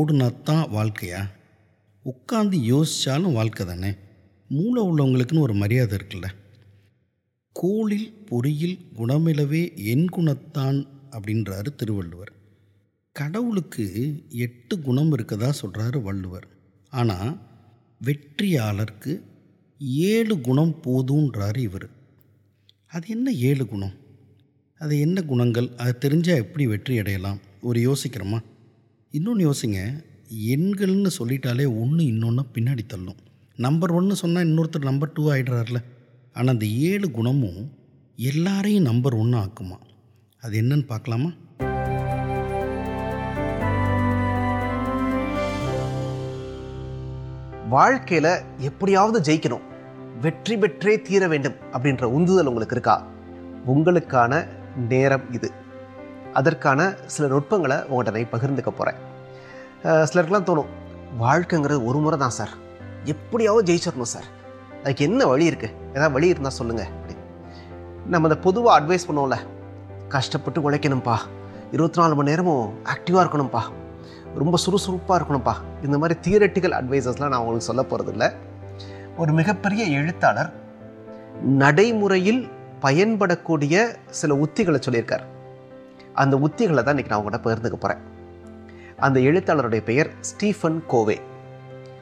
ஓடுனாத்தான் வாழ்க்கையா? உட்காந்து யோசித்தாலும் வாழ்க்கை தானே? மூளை உள்ளவங்களுக்குன்னு ஒரு மரியாதை இருக்குல்ல. கோளில் பொறியில் குணமிலவே என் குணத்தான் அப்படின்றாரு திருவள்ளுவர். கடவுளுக்கு எட்டு குணம் இருக்கதா சொல்கிறாரு வள்ளுவர். ஆனால் வெற்றியாளருக்கு ஏழு குணம் போதுன்றாரு இவர். அது என்ன ஏழு குணம்? அது என்ன குணங்கள்? அது தெரிஞ்சால் எப்படி வெற்றி அடையலாம்? ஒரு யோசிக்கிறோமா? இன்னொன்று யோசிங்க. எண்கள்னு சொல்லிட்டாலே ஒன்று இன்னொன்று பின்னாடி தள்ளும். நம்பர் ஒன்று சொன்னால் இன்னொருத்தர் நம்பர் டூ ஆகிடுறாருல ஆனால் அந்த ஏழு குணமும் எல்லாரையும் நம்பர் ஒன்று ஆக்குமா? அது என்னன்னு பார்க்கலாமா? வாழ்க்கையில் எப்படியாவது ஜெயிக்கணும். வெற்றி பெற்றே தீர வேண்டும் அப்படின்ற உந்துதல் உங்களுக்கு இருக்கா? உங்களுக்கான நேரம் இது. அதற்கான சில நுட்பங்களை உங்கள்கிட்ட நான் பகிர்ந்துக்க போகிறேன் சிலருக்குலாம் தோணும் வாழ்க்கைங்கிறது ஒரு முறை தான் சார். எப்படியாவது ஜெயிச்சிடணும் சார். அதுக்கு என்ன வழி இருக்குது ஏதாவது வழி இருந்தால் சொல்லுங்கள் அப்படின்னு நம்ம அதை பொதுவாக அட்வைஸ் பண்ணுவோம்ல கஷ்டப்பட்டு உழைக்கணும்ப்பா. இருபத்தி நாலு மணி நேரமும் ஆக்டிவாக இருக்கணும்ப்பா. ரொம்ப சுறுசுறுப்பாக இருக்கணும்ப்பா. இந்த மாதிரி தியரட்டிக்கல் அட்வைசஸ்லாம் நான் உங்களுக்கு சொல்ல போகிறதில்ல ஒரு மிகப்பெரிய எழுத்தாளர் நடைமுறையில் பயன்படக்கூடிய சில உத்திகளை சொல்லியிருக்கார். அந்த உத்திகளை தான் இன்றைக்கி நான் உங்கள்கிட்ட பகிர்ந்துக்க போகிறேன் அந்த எழுத்தாளருடைய பெயர் ஸ்டீஃபன் கோவே.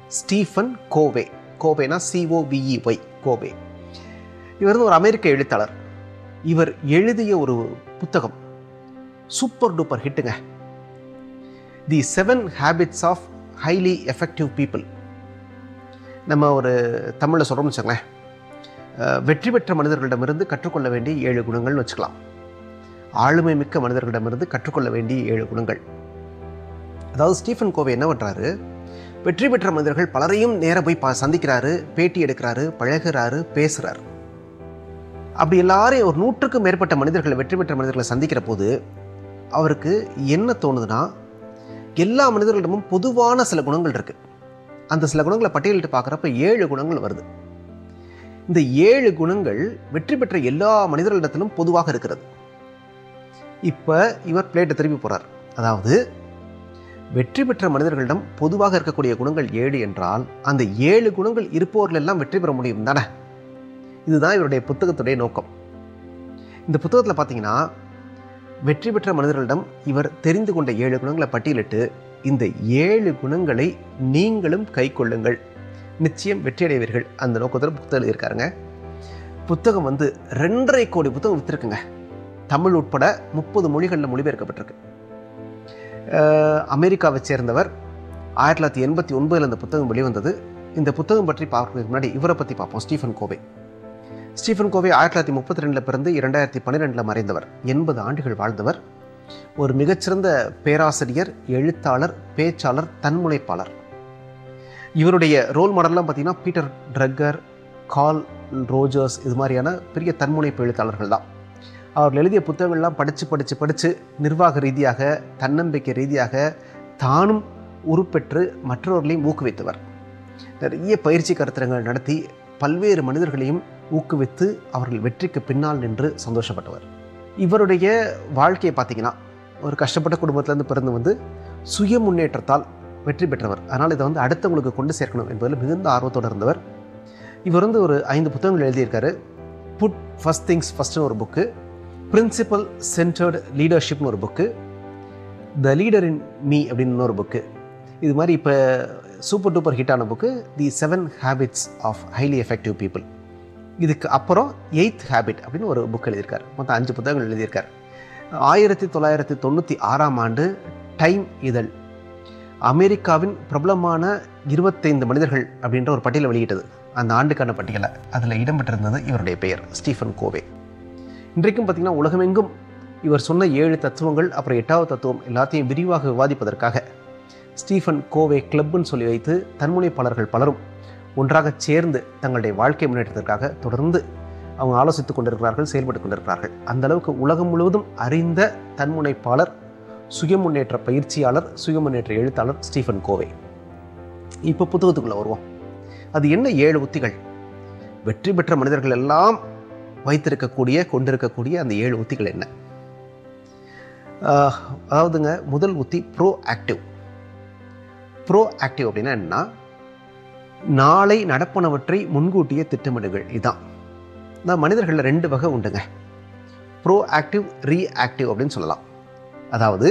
ஸ்டீஃபன் கோவே. கோவேனா சிஓவிஇ ஒய் கோவே. இவர் வந்து ஒரு அமெரிக்க எழுத்தாளர். இவர் எழுதிய ஒரு புத்தகம் super duper ஹிட்டுங்க. The seven habits of highly effective people. நம்ம ஒரு தமிழில் சொல்கிறோம்னு வச்சுங்களேன் வெற்றி பெற்ற மனிதர்களிடமிருந்து கற்றுக்கொள்ள வேண்டிய ஏழு குணங்கள்னு வச்சுக்கலாம். ஆளுமை மிக்க மனிதர்களிடமிருந்து கற்றுக்கொள்ள வேண்டிய ஏழு குணங்கள். அதாவது ஸ்டீஃபன் கோவை என்ன பண்ணுறாரு வெற்றி பெற்ற மனிதர்கள் பலரையும் நேராக போய் பா சந்திக்கிறாரு பேட்டி எடுக்கிறாரு பழகிறாரு பேசுகிறாரு அப்படி எல்லாரையும் ஒரு நூற்றுக்கும் மேற்பட்ட மனிதர்களை வெற்றி பெற்ற மனிதர்களை சந்திக்கிற போது அவருக்கு என்ன தோணுதுன்னா எல்லா மனிதர்களிடமும் பொதுவான சில குணங்கள் இருக்குது அந்த சில குணங்களை பட்டியலிட்டு பார்க்குறப்ப ஏழு குணங்கள் வருது. இந்த ஏழு குணங்கள் வெற்றி பெற்ற எல்லா மனிதர்களிடத்திலும் பொதுவாக இருக்கிறது. இப்போ இவர் பிளேட்டை திருப்பி போகிறார் அதாவது வெற்றி பெற்ற மனிதர்களிடம் பொதுவாக இருக்கக்கூடிய குணங்கள் ஏழு என்றால் அந்த ஏழு குணங்கள் இருப்பவர்கள் எல்லாம் வெற்றி பெற முடியும் தானே? இதுதான் இவருடைய புத்தகத்துடைய நோக்கம். இந்த புத்தகத்தில் பார்த்தீங்கன்னா வெற்றி பெற்ற மனிதர்களிடம் இவர் தெரிந்து கொண்ட ஏழு குணங்களை பட்டியலிட்டு இந்த ஏழு குணங்களை நீங்களும் கை கொள்ளுங்கள். நிச்சயம் வெற்றியடைவீர்கள் அந்த நோக்கத்தில் புத்தகம் எழுதியிருக்காருங்க. புத்தகம் வந்து ரெண்டரை கோடி புத்தகம் விற்றுருக்குங்க தமிழ் உட்பட முப்பது மொழிகளில் மொழிபெயர்க்கப்பட்டிருக்கு. அமெரிக்காவை சேர்ந்தவர் ஆயிரத்தி தொள்ளாயிரத்தி எண்பத்தி ஒன்பதில் இந்த புத்தகம் வெளிவந்தது. இந்த புத்தகம் பற்றி பார்க்கறதுக்கு முன்னாடி இவரை பற்றி பார்ப்போம். ஸ்டீஃபன் கோவே. ஸ்டீஃபன் கோவே ஆயிரத்தி தொள்ளாயிரத்தி முப்பத்தி ரெண்டில் பிறந்து இரண்டாயிரத்தி பன்னிரெண்டில் மறைந்தவர். எண்பது ஆண்டுகள் வாழ்ந்தவர். ஒரு மிகச்சிறந்த பேராசிரியர் எழுத்தாளர் பேச்சாளர் தன்முனைப்பாளர். இவருடைய ரோல் மாடல்லாம் பார்த்தீங்கன்னா பீட்டர் ட்ரக்கர் கால் ரோஜர்ஸ் இது மாதிரியான பெரிய தன்முனைப்பு எழுத்தாளர்கள் தான். அவர் எழுதிய புத்தகங்கள்லாம் படித்து படித்து படித்து நிர்வாக ரீதியாக தன்னம்பிக்கை ரீதியாக தானும் உருப்பெற்று மற்றவர்களையும் ஊக்குவித்தவர். நிறைய பயிற்சி கருத்தரங்கள் நடத்தி பல்வேறு மனிதர்களையும் ஊக்குவித்து அவர்கள் வெற்றிக்கு பின்னால் நின்று சந்தோஷப்பட்டவர். இவருடைய வாழ்க்கையை பார்த்தீங்கன்னா ஒரு கஷ்டப்பட்ட குடும்பத்திலேருந்து பிறந்து வந்து சுய முன்னேற்றத்தால் வெற்றி பெற்றவர். அதனால் இதை வந்து அடுத்தவங்களுக்கு கொண்டு சேர்க்கணும் என்பதில் மிகுந்த ஆர்வத்தோடு இருந்தவர். இவர் வந்து ஒரு ஐந்து புத்தகங்கள் எழுதியிருக்காரு. புட் ஃபஸ்ட் திங்ஸ் ஃபஸ்ட்டுன்னு ஒரு புக்கு பிரின்சிபல் சென்டர்டு லீடர்ஷிப்னு ஒரு book the leader in me அப்படின்னு இன்னொரு புக்கு இது மாதிரி இப்போ சூப்பர் டூப்பர் ஹிட்டான book the seven habits of highly effective people இதுக்கு அப்புறம் எயித் ஹேபிட் அப்படின்னு ஒரு புக் எழுதியிருக்கார். மொத்தம் அஞ்சு புத்தகங்கள் எழுதியிருக்கார். ஆயிரத்தி தொள்ளாயிரத்தி தொண்ணூற்றி ஆறாம் ஆண்டு டைம் இதழ் அமெரிக்காவின் பிரபலமான இருபத்தைந்து மனிதர்கள் அப்படின்ற ஒரு பட்டியலை வெளியிட்டது. அந்த ஆண்டுக்கான பட்டியலை அதில் இடம்பெற்றிருந்தது இவருடைய பெயர் ஸ்டீஃபன் கோவே. இன்றைக்கும் பார்த்திங்கன்னா உலகமெங்கும் இவர் சொன்ன ஏழு தத்துவங்கள் அப்புறம் எட்டாவது தத்துவம் எல்லாத்தையும் விரிவாக விவாதிப்பதற்காக ஸ்டீஃபன் கோவே கிளப்னு சொல்லி வைத்து தன்முனைப்பாளர்கள் பலரும் ஒன்றாக சேர்ந்து தங்களுடைய வாழ்க்கை முன்னேற்றத்திற்காக தொடர்ந்து அவங்க ஆலோசித்துக் கொண்டிருக்கிறார்கள் செயல்பட்டு கொண்டிருக்கிறார்கள். அந்த அளவுக்கு உலகம் முழுவதும் அறிந்த தன்முனைப்பாளர் சுய முன்னேற்ற பயிற்சியாளர் சுய முன்னேற்ற எழுத்தாளர் ஸ்டீஃபன் கோவே. இப்போ புத்தகத்துக்குள்ளே வருவோம். அது என்ன ஏழு உத்திகள்? வெற்றி பெற்ற மனிதர்கள் எல்லாம் வைத்திருக்கக்கூடிய கொண்டிருக்கக்கூடிய அந்த ஏழு உத்திகள் என்ன? அதாவதுங்க முதல் உத்தி ப்ரோ ஆக்டிவ் ப்ரோ ஆக்டிவ் அப்படின்னா என்னன்னா நாளை நடப்பனவற்றை முன்கூட்டியே திட்டமிடுங்கள். இதுதான் நான் மனிதர்களில் ரெண்டு வகை உண்டுங்க. ப்ரோ ஆக்டிவ் ரீஆக்டிவ் அப்படின்னு சொல்லலாம். அதாவது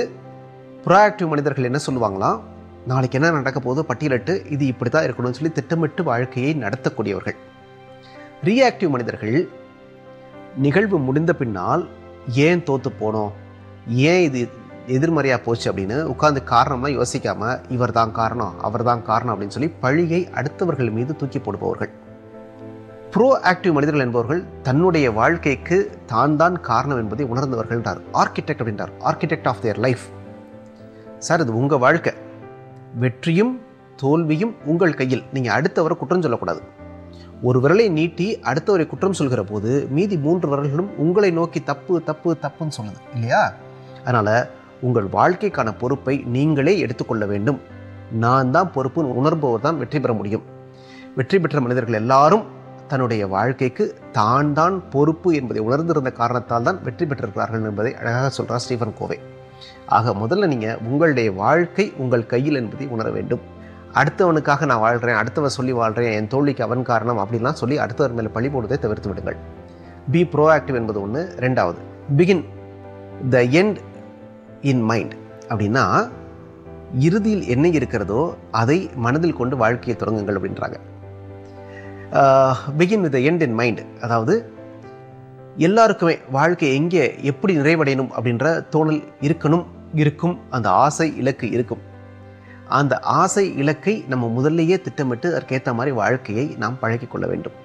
ப்ரோஆக்டிவ் மனிதர்கள் என்ன சொல்லுவாங்களாம் நாளைக்கு என்ன நடக்க போதோ பட்டியலிட்டு இது இப்படி தான் இருக்கணும்னு சொல்லி திட்டமிட்டு வாழ்க்கையை நடத்தக்கூடியவர்கள். ரீஆக்டிவ் மனிதர்கள் நிகழ்வு முடிந்த பின்னால் ஏன் தோற்று போனோம்? ஏன் இது எதிர்மறையாக போச்சு அப்படின்னு உட்காந்து காரணமாக யோசிக்காம இவர் தான் காரணம் அவர் தான் காரணம் அப்படின்னு சொல்லி பழியை அடுத்தவர்கள் மீது தூக்கி போடுபவர்கள். ப்ரோ ஆக்டிவ் மனிதர்கள் என்பவர்கள் தன்னுடைய வாழ்க்கைக்கு தான் தான் காரணம் என்பதை உணர்ந்தவர்கள்ன்றார் ஆர்கிடெக்ட் அப்படின்றார். Architect of their life sir இது உங்கள் வாழ்க்கை. வெற்றியும் தோல்வியும் உங்கள் கையில். நீங்கள் அடுத்தவரை குற்றம் சொல்லக்கூடாது. ஒரு விரலை நீட்டி அடுத்தவரை குற்றம் சொல்கிற போது மீதி மூன்று விரல்களும் உங்களை நோக்கி தப்பு தப்பு தப்புன்னு சொல்லுது இல்லையா? அதனால் உங்கள் வாழ்க்கைக்கான பொறுப்பை நீங்களே எடுத்துக்கொள்ள வேண்டும். நான் தான் பொறுப்புன்னு உணர்பவர் தான் வெற்றி பெற முடியும். வெற்றி பெற்ற மனிதர்கள் எல்லாரும் தன்னுடைய வாழ்க்கைக்கு தான் தான் பொறுப்பு என்பதை உணர்ந்திருந்த காரணத்தால் தான் வெற்றி பெற்றிருக்கிறார்கள் என்பதை அழகாக சொல்கிறார் ஸ்டீஃபன் கோவை. ஆக முதல்ல நீங்கள் உங்களுடைய வாழ்க்கை உங்கள் கையில் என்பதை உணர வேண்டும். அடுத்தவனுக்காக நான் வாழ்கிறேன் அடுத்தவன் சொல்லி வாழ்கிறேன் என் தோழிக்கு அவன் காரணம் அப்படின்லாம் சொல்லி அடுத்தவர் மேலே பழி போடுவதை தவிர்த்து விடுங்கள். பி ப்ரோஆக்டிவ் என்பது ஒன்று ரெண்டாவது begin the end in mind அப்படின்னா இறுதியில் என்ன இருக்கிறதோ அதை மனதில் கொண்டு வாழ்க்கையை தொடங்குங்கள் அப்படின்றாங்க. Begin with end in mind அதாவது எல்லாருக்குமே வாழ்க்கை எங்கே எப்படி நிறைவடையணும் அப்படின்ற தோணல் இருக்கணும் இருக்கும் அந்த ஆசை இலக்கு இருக்கும். அந்த ஆசை இலக்கை நம்ம முதல்லையே திட்டமிட்டு அதற்கேற்ற மாதிரி வாழ்க்கையை நாம் பழக்கி கொள்ள வேண்டும்.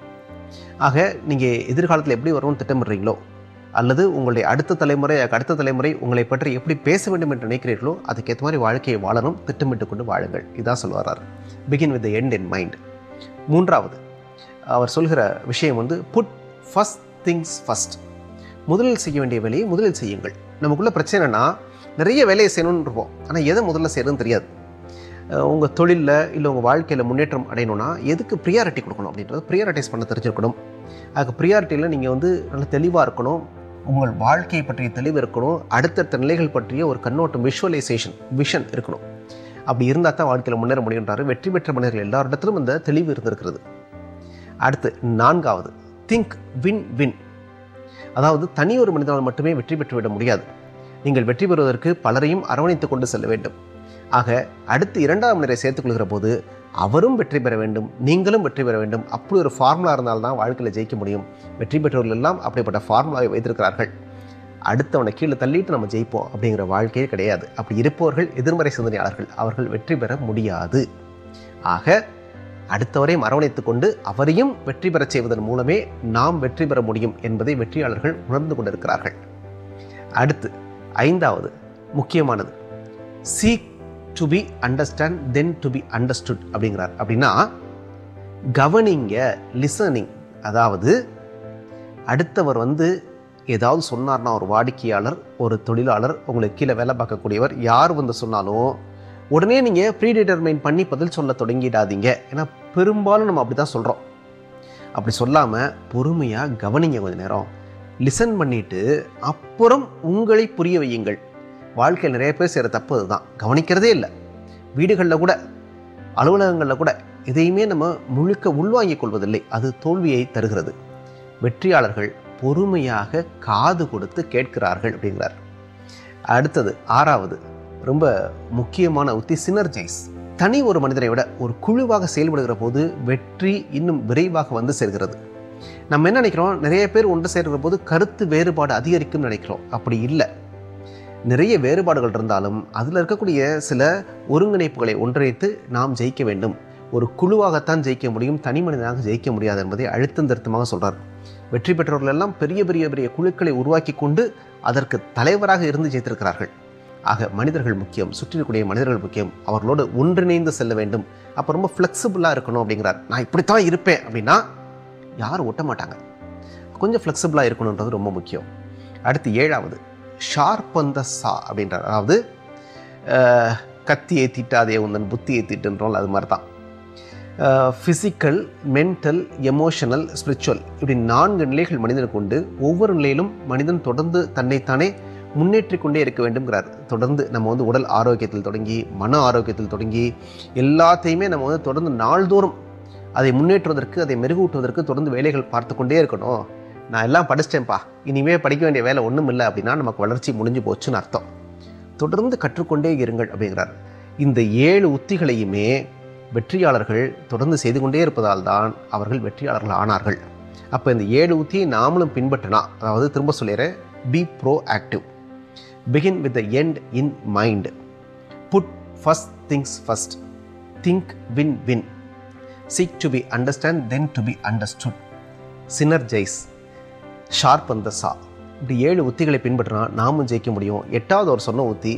ஆக நீங்கள் எதிர்காலத்தில் எப்படி வரும்னு திட்டமிடுறீங்களோ அல்லது உங்களுடைய அடுத்த தலைமுறை அடுத்த தலைமுறை உங்களை பற்றி எப்படி பேச வேண்டும் என்று நினைக்கிறீர்களோ அதுக்கேற்ற மாதிரி வாழ்க்கையை வாழணும் திட்டமிட்டு கொண்டு வாழுங்கள். இதான் சொல்லுவார் begin with end in mind மூன்றாவது அவர் சொல்கிற விஷயம் வந்து புட் ஃபஸ்ட் திங்ஸ் ஃபஸ்ட் முதலில் செய்ய வேண்டிய வேலையை முதலில் செய்யுங்கள். நமக்குள்ள பிரச்சனைனா நிறைய வேலையை செய்யணும்னு இருப்போம். ஆனால் எதை முதல்ல செய்யணும்னு தெரியாது. உங்கள் தொழிலில் இல்லை உங்கள் வாழ்க்கையில் முன்னேற்றம் அடையணும்னா எதுக்கு ப்ரியாரிட்டி கொடுக்கணும் அப்படின்றது ப்ரியாரிட்டைஸ் பண்ண தெரிஞ்சிருக்கணும். அதுக்கு ப்ரியாரிட்டியில் நீங்கள் வந்து நல்ல தெளிவாக இருக்கணும். உங்கள் வாழ்க்கையை பற்றிய தெளிவு இருக்கணும். அடுத்தடுத்த நிலைகள் பற்றிய ஒரு கண்ணோட்டம் விஷுவலைசேஷன் விஷன் இருக்கணும். அப்படி இருந்தால் தான் வாழ்க்கையில் முன்னேற முடியுன்றாரு வெற்றி பெற்ற மனிதர்கள் எல்லாரிடத்திலும் இந்த தெளிவு இருந்திருக்கிறது. அடுத்து நான்காவது திங்க் வின் வின் அதாவது தனி ஒரு மனிதனால் மட்டுமே வெற்றி பெற்றுவிட முடியாது. நீங்கள் வெற்றி பெறுவதற்கு பலரையும் அரவணைத்து கொண்டு செல்ல வேண்டும். ஆக அடுத்து இரண்டாம் நிலை சேர்த்துக்கொள்கிற போது அவரும் வெற்றி பெற வேண்டும் நீங்களும் வெற்றி பெற வேண்டும். அப்படி ஒரு ஃபார்முலா இருந்தால்தான் வாழ்க்கையில் ஜெயிக்க முடியும். வெற்றி பெற்றவர்கள் எல்லாம் அப்படிப்பட்ட ஃபார்முலாவை வைத்திருக்கிறார்கள். அடுத்தவனை கீழே தள்ளிட்டு நம்ம ஜெயிப்போம் அப்படிங்கிற வாழ்க்கையே கிடையாது. அப்படி இருப்பவர்கள் எதிர்மறை சிந்தனையாளர்கள். அவர்கள் வெற்றி பெற முடியாது. ஆக அடுத்தவரையும் அரவணைத்து கொண்டு அவரையும் வெற்றி பெறச் செய்வதன் மூலமே நாம் வெற்றி பெற முடியும் என்பதை வெற்றியாளர்கள் உணர்ந்து கொண்டிருக்கிறார்கள். அடுத்து ஐந்தாவது முக்கியமானது. Seek to be understand then to be understood அப்படிங்கிறார். அப்படின்னா கவனிங்க லிசனிங் அதாவது அடுத்தவர் வந்து ஏதாவது சொன்னார்னா ஒரு வாடிக்கையாளர் ஒரு தொழிலாளர் உங்களுக்கு கீழே வேலை பார்க்கக்கூடியவர் யார் வந்து சொன்னாலும் உடனே நீங்கள் ப்ரீ டிட்டர்மைன் பண்ணி பதில் சொல்ல தொடங்கிடாதீங்க. ஏன்னா பெரும்பாலும் நம்ம அப்படி தான் சொல்கிறோம் அப்படி சொல்லாமல் பொறுமையாக கவனிங்க கொஞ்சம் நேரம். லிசன் பண்ணிவிட்டு அப்புறம் உங்களை புரிய வையுங்கள். வாழ்க்கையில் நிறைய பேர் செய்கிற தப்பு அதுதான். கவனிக்கிறதே இல்லை. வீடுகளில் கூட அலுவலகங்களில் கூட எதையுமே நம்ம முழுக்க உள்வாங்கிக் கொள்வதில்லை. அது தோல்வியை தருகிறது. வெற்றியாளர்கள் பொறுமையாக காது கொடுத்து கேட்கிறார்கள் அப்படிங்கிறார். அடுத்தது ஆறாவது ரொம்ப முக்கியமான உத்தி சினர்ஜைஸ் தனி ஒரு மனிதனை விட ஒரு குழுவாக செயல்படுகிற போது வெற்றி இன்னும் விரைவாக வந்து சேர்கிறது. நம்ம என்ன நினைக்கிறோம்? நிறைய பேர் ஒன்று சேர்கிற போது கருத்து வேறுபாடு அதிகரிக்கும்னு நினைக்கிறோம். அப்படி இல்லை. நிறைய வேறுபாடுகள் இருந்தாலும் அதில் இருக்கக்கூடிய சில ஒருங்கிணைப்புகளை ஒன்றிணைத்து நாம் ஜெயிக்க வேண்டும். ஒரு குழுவாகத்தான் ஜெயிக்க முடியும் தனி மனிதனாக ஜெயிக்க முடியாது என்பதை அழுத்தம் திருத்தமாக சொல்கிறார் வெற்றி பெற்றவர்கள் எல்லாம் பெரிய பெரிய பெரிய குழுக்களை உருவாக்கி கொண்டு அதற்கு தலைவராக இருந்து ஜெயித்திருக்கிறார்கள். ஆக மனிதர்கள் முக்கியம் சுற்றி மனிதர்கள் முக்கியம். அவர்களோடு ஒன்றிணைந்து செல்ல வேண்டும். அப்போ ரொம்ப ஃப்ளெக்சிபிளாக இருக்கணும் அப்படிங்கிறார். நான் இப்படித்தான் இருப்பேன் அப்படின்னா யாரும் ஒட்ட மாட்டாங்க. கொஞ்சம் ஃப்ளெக்சிபிளாக இருக்கணுன்றது ரொம்ப முக்கியம். அடுத்து ஏழாவது. ஷார்ப் அந்த சா அப்படின்றார். அதாவது கத்தியை திட்டாதே உந்தன் புத்தியை திட்டுன்றோம் அது மாதிரி தான் ஃபிசிக்கல் மென்டல் எமோஷனல் ஸ்பிரிச்சுவல் இப்படி நான்கு நிலைகள் மனிதனுக்கு உண்டு ஒவ்வொரு நிலையிலும் மனிதன் தொடர்ந்து தன்னைத்தானே முன்னேற்றி கொண்டே இருக்க வேண்டும்ங்கிறார். தொடர்ந்து நம்ம வந்து உடல் ஆரோக்கியத்தில் தொடங்கி மன ஆரோக்கியத்தில் தொடங்கி எல்லாத்தையுமே நம்ம வந்து தொடர்ந்து நாள்தோறும் அதை முன்னேற்றுவதற்கு அதை மெருகூட்டுவதற்கு தொடர்ந்து வேலைகள் பார்த்து கொண்டே இருக்கணும். நான் எல்லாம் படிச்சிட்டேன்ப்பா. இனிமே படிக்க வேண்டிய வேலை ஒன்றும் இல்லை அப்படின்னா நமக்கு வளர்ச்சி முடிஞ்சு போச்சுன்னு அர்த்தம். தொடர்ந்து கற்றுக்கொண்டே இருங்கள் அப்படிங்கிறார். இந்த ஏழு உத்திகளையுமே வெற்றியாளர்கள் தொடர்ந்து செய்து கொண்டே இருப்பதால் தான் அவர்கள் வெற்றியாளர்கள் ஆனார்கள். அப்போ இந்த ஏழு உத்தியை நாமளும் பின்பற்றினா அதாவது திரும்ப சொல்லிடுறேன் be proactive begin with the end in mind put first things first think win win seek to be understand then to be understood synergise sharp அந்த சா. இப்படி ஏழு உத்திகளை பின்பற்றினா நாமும் ஜெயிக்க முடியும். எட்டாவது ஒரு சொன்ன உத்தி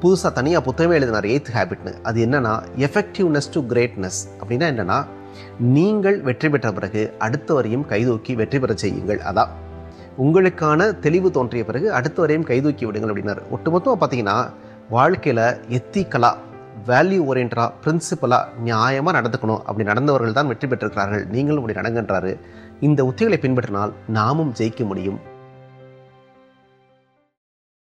புதுசாக தனியாக புத்தகமே எழுதினார் எய்த் ஹேபிட்னு அது என்னென்னா எஃபெக்டிவ்னஸ் டு கிரேட்னஸ் அப்படின்னா என்னென்னா நீங்கள் வெற்றி பெற்ற பிறகு அடுத்தவரையும் கைதூக்கி வெற்றி பெற செய்யுங்கள். அதான். உங்களுக்கான தெளிவு தோன்றிய பிறகு அடுத்தவரையும் கைதூக்கி விடுங்கள் அப்படின்னாரு. ஒட்டுமொத்தமாக பார்த்தீங்கன்னா வாழ்க்கையில் எத்திக்கலாக வேல்யூ ஓரியன்டாக பிரின்சிபலாக நியாயமாக நடந்துக்கணும். அப்படி நடந்தவர்கள் தான் வெற்றி பெற்றிருக்கிறார்கள். நீங்களும் அப்படி நடங்கன்றாரு. இந்த உத்திகளை பின்பற்றினால் நாமும் ஜெயிக்க முடியும்.